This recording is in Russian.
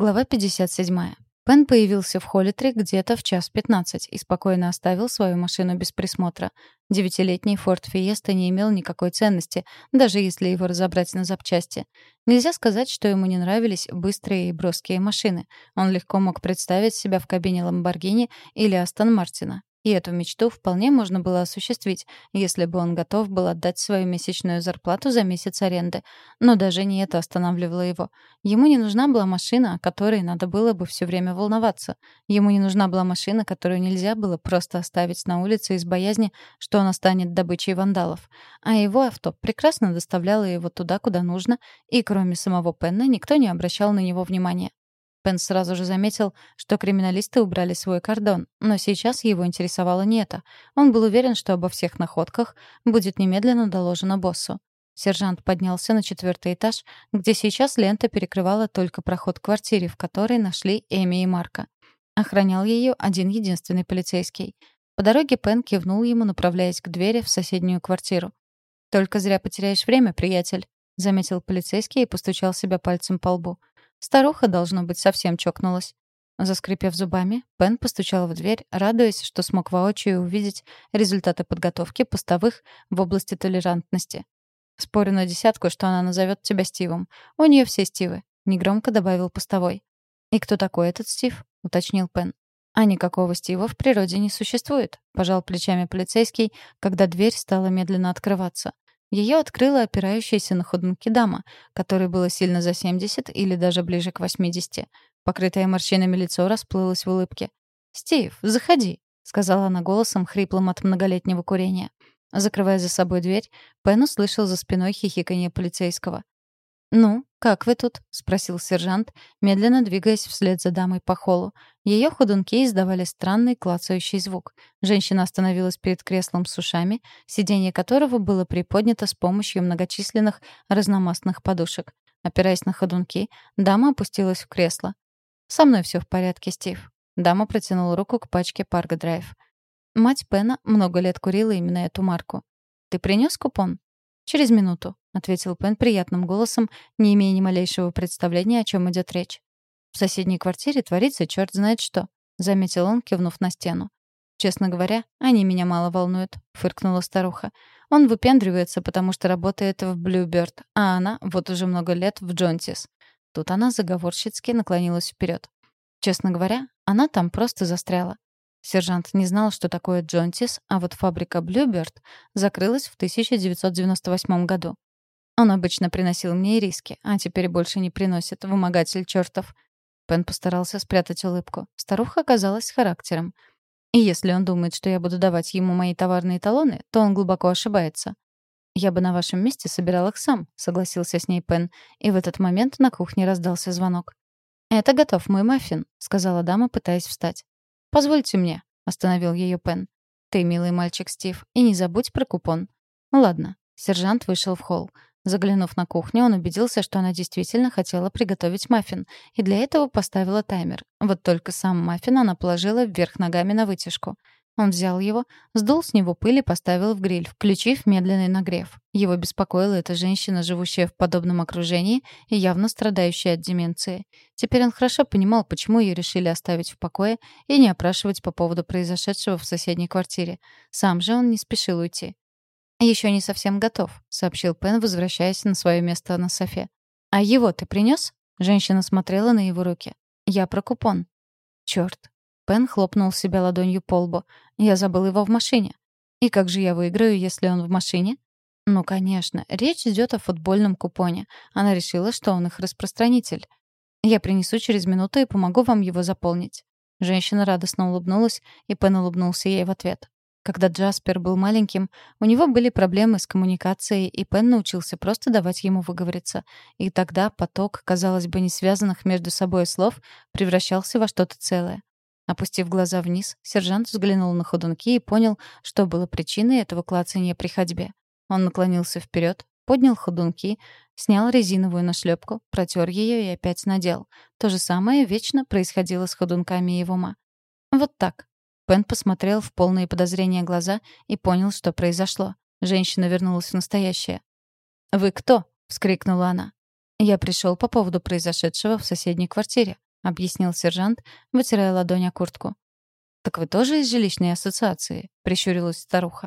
Глава 57. Пен появился в Холлитре где-то в час пятнадцать и спокойно оставил свою машину без присмотра. Девятилетний Форд Фиеста не имел никакой ценности, даже если его разобрать на запчасти. Нельзя сказать, что ему не нравились быстрые и броские машины. Он легко мог представить себя в кабине Ламборгини или Астон Мартина. И эту мечту вполне можно было осуществить, если бы он готов был отдать свою месячную зарплату за месяц аренды. Но даже не это останавливало его. Ему не нужна была машина, о которой надо было бы все время волноваться. Ему не нужна была машина, которую нельзя было просто оставить на улице из боязни, что она станет добычей вандалов. А его авто прекрасно доставляло его туда, куда нужно, и кроме самого Пенна никто не обращал на него внимания. Пен сразу же заметил, что криминалисты убрали свой кордон, но сейчас его интересовало не это. Он был уверен, что обо всех находках будет немедленно доложено боссу. Сержант поднялся на четвертый этаж, где сейчас лента перекрывала только проход к квартире, в которой нашли Эми и Марка. Охранял ее один единственный полицейский. По дороге Пен кивнул ему, направляясь к двери в соседнюю квартиру. «Только зря потеряешь время, приятель», — заметил полицейский и постучал себя пальцем по лбу. Старуха, должно быть, совсем чокнулась. Заскрипев зубами, Пен постучал в дверь, радуясь, что смог воочию увидеть результаты подготовки постовых в области толерантности. «Спорю на десятку, что она назовет тебя Стивом. У нее все Стивы», — негромко добавил постовой. «И кто такой этот Стив?» — уточнил Пен. «А никакого Стива в природе не существует», — пожал плечами полицейский, когда дверь стала медленно открываться. Ее открыла опирающаяся на ходунки дама, которой было сильно за 70 или даже ближе к 80. Покрытое морщинами лицо расплылось в улыбке. «Стив, заходи», — сказала она голосом, хриплым от многолетнего курения. Закрывая за собой дверь, Пен услышал за спиной хихиканье полицейского. «Ну, как вы тут?» — спросил сержант, медленно двигаясь вслед за дамой по холлу. Ее ходунки издавали странный клацающий звук. Женщина остановилась перед креслом с ушами, сиденье которого было приподнято с помощью многочисленных разномастных подушек. Опираясь на ходунки, дама опустилась в кресло. «Со мной все в порядке, Стив». Дама протянула руку к пачке Парго Драйв. Мать Пена много лет курила именно эту марку. «Ты принес купон?» «Через минуту», — ответил Пен приятным голосом, не имея ни малейшего представления, о чем идет речь. «В соседней квартире творится черт знает что», — заметил он, кивнув на стену. «Честно говоря, они меня мало волнуют», — фыркнула старуха. «Он выпендривается, потому что работает в Блюберт, а она вот уже много лет в Джонтис». Тут она заговорщицки наклонилась вперед. Честно говоря, она там просто застряла. Сержант не знал, что такое Джонтис, а вот фабрика Блюберт закрылась в 1998 году. Он обычно приносил мне риски, а теперь больше не приносит, вымогатель чертов. Пен постарался спрятать улыбку. Старуха оказалась характером. И если он думает, что я буду давать ему мои товарные талоны, то он глубоко ошибается. «Я бы на вашем месте собирал их сам», — согласился с ней Пен. И в этот момент на кухне раздался звонок. «Это готов мой маффин», — сказала дама, пытаясь встать. «Позвольте мне», — остановил ее Пен. «Ты, милый мальчик Стив, и не забудь про купон». «Ладно». Сержант вышел в холл. Заглянув на кухню, он убедился, что она действительно хотела приготовить маффин, и для этого поставила таймер. Вот только сам маффин она положила вверх ногами на вытяжку. Он взял его, сдул с него пыль и поставил в гриль, включив медленный нагрев. Его беспокоила эта женщина, живущая в подобном окружении и явно страдающая от деменции. Теперь он хорошо понимал, почему ее решили оставить в покое и не опрашивать по поводу произошедшего в соседней квартире. Сам же он не спешил уйти. «Еще не совсем готов», — сообщил Пен, возвращаясь на свое место на софе. «А его ты принес? Женщина смотрела на его руки. «Я про купон». «Черт, Пен хлопнул себя ладонью по лбу. «Я забыл его в машине». «И как же я выиграю, если он в машине?» «Ну, конечно. Речь идет о футбольном купоне. Она решила, что он их распространитель. Я принесу через минуту и помогу вам его заполнить». Женщина радостно улыбнулась, и Пен улыбнулся ей в ответ. Когда Джаспер был маленьким, у него были проблемы с коммуникацией, и Пен научился просто давать ему выговориться. И тогда поток, казалось бы, не связанных между собой слов превращался во что-то целое. Опустив глаза вниз, сержант взглянул на ходунки и понял, что было причиной этого клацания при ходьбе. Он наклонился вперед, поднял ходунки, снял резиновую нашлепку, протер ее и опять надел. То же самое вечно происходило с ходунками его ма. Вот так. Пен посмотрел в полные подозрения глаза и понял, что произошло. Женщина вернулась в настоящее. «Вы кто?» — вскрикнула она. «Я пришел по поводу произошедшего в соседней квартире», объяснил сержант, вытирая ладонь о куртку. «Так вы тоже из жилищной ассоциации?» — прищурилась старуха.